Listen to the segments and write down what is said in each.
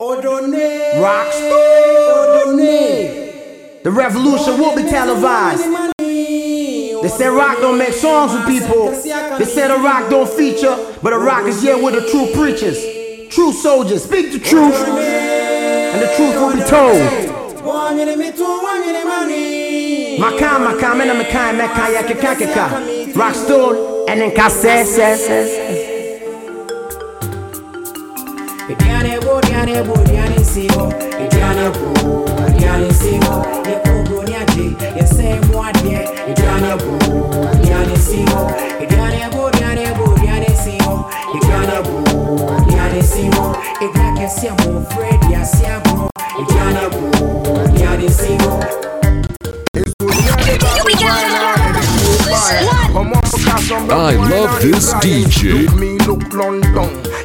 Rockstar. The revolution will be televised. They said rock don't make songs with people. They said a rock don't feature, but a rock is here with the true preachers, true soldiers. Speak the truth, and the truth will be told. Makan, makan, mena mekan, mekan, ya keka, keka. Rockstone, and then kase, se, se, se. Diane bo, Diane bo, Diane singo. Diane bo, Diane singo. Ye kogo ni aje, ye say mo adie. Diane bo, Diane singo. Diane bo, Diane bo, Diane singo. Diane bo, Diane singo. Ega kesi mo Fred ya si abro. Diane bo, Diane singo. I love this DJ.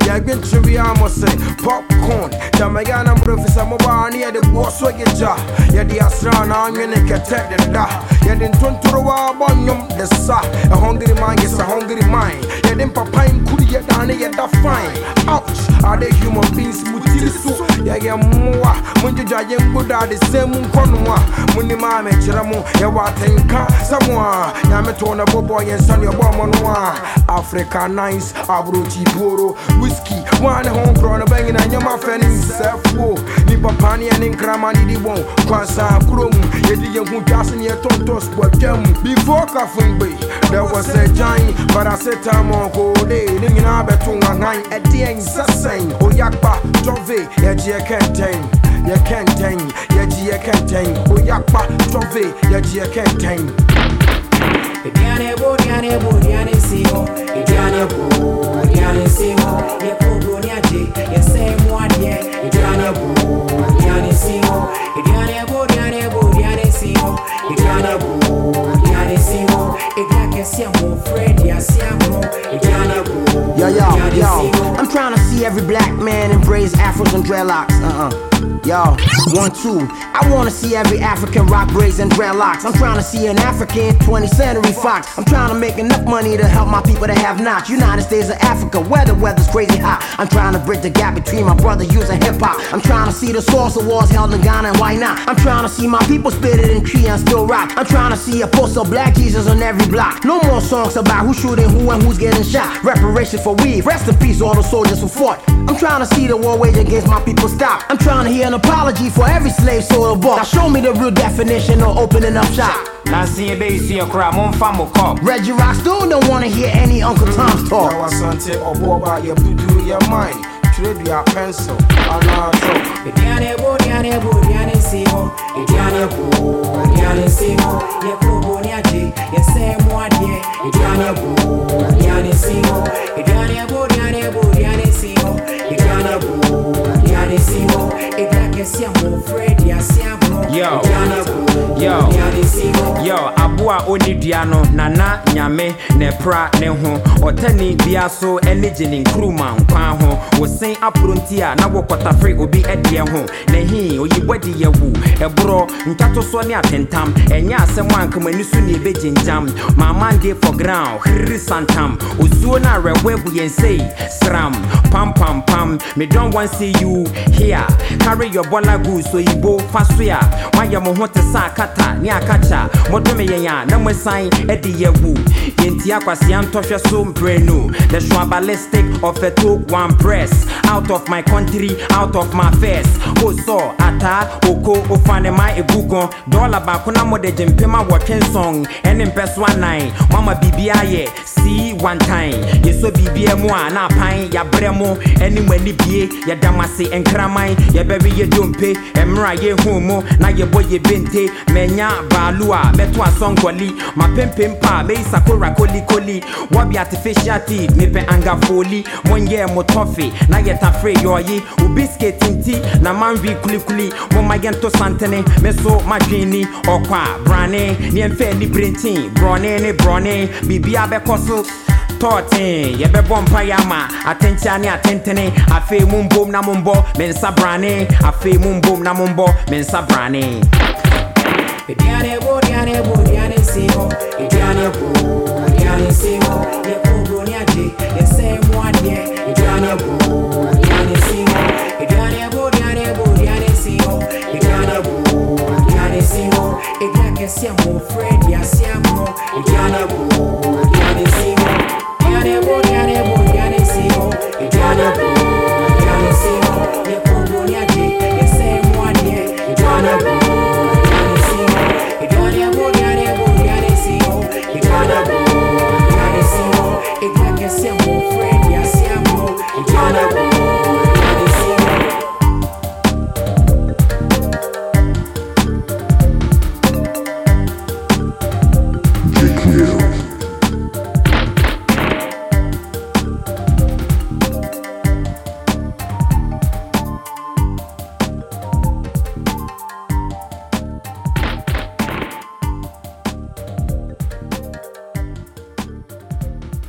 Yeah, been to almost say popcorn. Jamaican professor Mobani yeah the boss so get ja. Yeah the asrana I'm gonna get the da. Yeah the tontoro bonyum the sa. A hungry mind is a hungry mind. Yeah them papa in kudi yeah down yeah fine. Ouch, are they human beings mutili so? Yeah yeah moa. Munju jaye mbuda the same nkonwa. Muni ma me chira mu yeah watenka ah, samwa. Yeah me tona oh, bobo yeah son your bomb Africa nice, abrochi poro, whiskey, one home crown banging and your muffin self Nipa pani and in cramani di won, Kwansa krum, yedi young who just near tontos but jam. Before Bay, there was a giant, but I said time on go day, between nine at the end, Sassane, Oyakpa, Kentain. You can't tang, Yaji Kentain, Oyakpa, Jove, Yaji Kentain. Diane bo, Diane bo, Diane singo. Diane bo, Diane singo. Ye kogo ni aje, ye say mo adie. Diane bo, Diane singo. Diane every black man embrace afros and dreadlocks. Uh uh. Yo, one, two. I wanna see every African rock braids and dreadlocks. I'm trying to see an African 20th century fox. I'm trying to make enough money to help my people that have not. United States of Africa, where the weather's crazy hot. I'm trying to bridge the gap between my brother using hip hop. I'm trying to see the source of wars held in Ghana and why not? I'm trying to see my people spit it in tree and still rock. I'm trying to see a poster of black Jesus on every block. No more songs about who's shooting who and who's getting shot. Reparation for we. Rest in peace, all the soldiers who fought. I'm trying to see the war wage against my people stop. I'm trying to hear an apology for every slave sold bought. Now show me the real definition of opening up shop. nansi ebe isi ekura momfa mo kɔ Reggie Rock still don't wanna hear any Uncle Tom's talk. Now Asante Oboba, your pudu, your mind. Trade your pencil, and also. Diane bo, Diane bo, Diane singo. Diane bo, Diane singo. Ye kogo ni aje, ye say mo adie. Diane bo, Diane singo. Diane bo, yo aboa oni dua no nana nyame ne pra ne ho. Ɔtani bia so ɛne gye ne nkuruma nkwan ho. Wosen aporo nti a na wɔkɔtafere obi ɛdeɛ ho. Na hi oyibɔ de yɛ wu ɛborɔ nkatosoɔ ne atentam. Ɛnyɛ asɛm a nkamani so ne ɛbɛgyingyam maamande for ground hiri santam. Osuo no awerɛho abu yɛn sei sram. Pam pam pam. Me don wan see you here. Carry your bola goods oyibo fa so a moayɛ mo ho te sɛ akata ne akacha. Modome yɛn a na moasan de yɛwu yɛnti akwasea ntɔhwɛ so mprɛnu the shwa ballistic of a talk one press. Out of my country out of my face. Osɔ ataa oko ofane ma egugo dɔla baako na mode gye mpem awɔtwe nson ɛne mpɛ so anan mama biribia yɛ see one time. Yɛsɔ biribia mu a na apan yɛabrɛ mo. Ɛne mo ani bie yɛda mo ase nkraman yɛbɛwe yɛ dompe mmerɛ a yɛhu mu na yɛbɔ yɛ bente manya baalu a mɛto asɔnkɔli mapempem pa a mɛyi sakora kolikoli wɔbi artificial teeth mepɛ angafoli monyɛɛ mo tɔfe na yɛtafere yɛɔye obi skate nti na manwe kulikuli momma yɛnto santene me so madwene ɔkɔ a brane neɛmfɛ ni brentin borɔne ne borɔne biribia bɛkɔ so tɔɔten yɛbɛbɔ mpa yɛ ama atenkyea ne atentene. Afei mu mbom na mombɔ me nsa brane. Afei mu mbom na mombɔ me nsa brane Ediane bo, diane bo, diane simo Ediane bo, diane simo Ye kubro ni aje, ye se mwanye Ediane bo, diane simo Ediane bo, diane bo, diane simo Ediane bo, diane simo Edia ke siya mo, Fred ya siya mo Ediane bo, diane simo Diane bo, diane bo, diane simo Ediane bo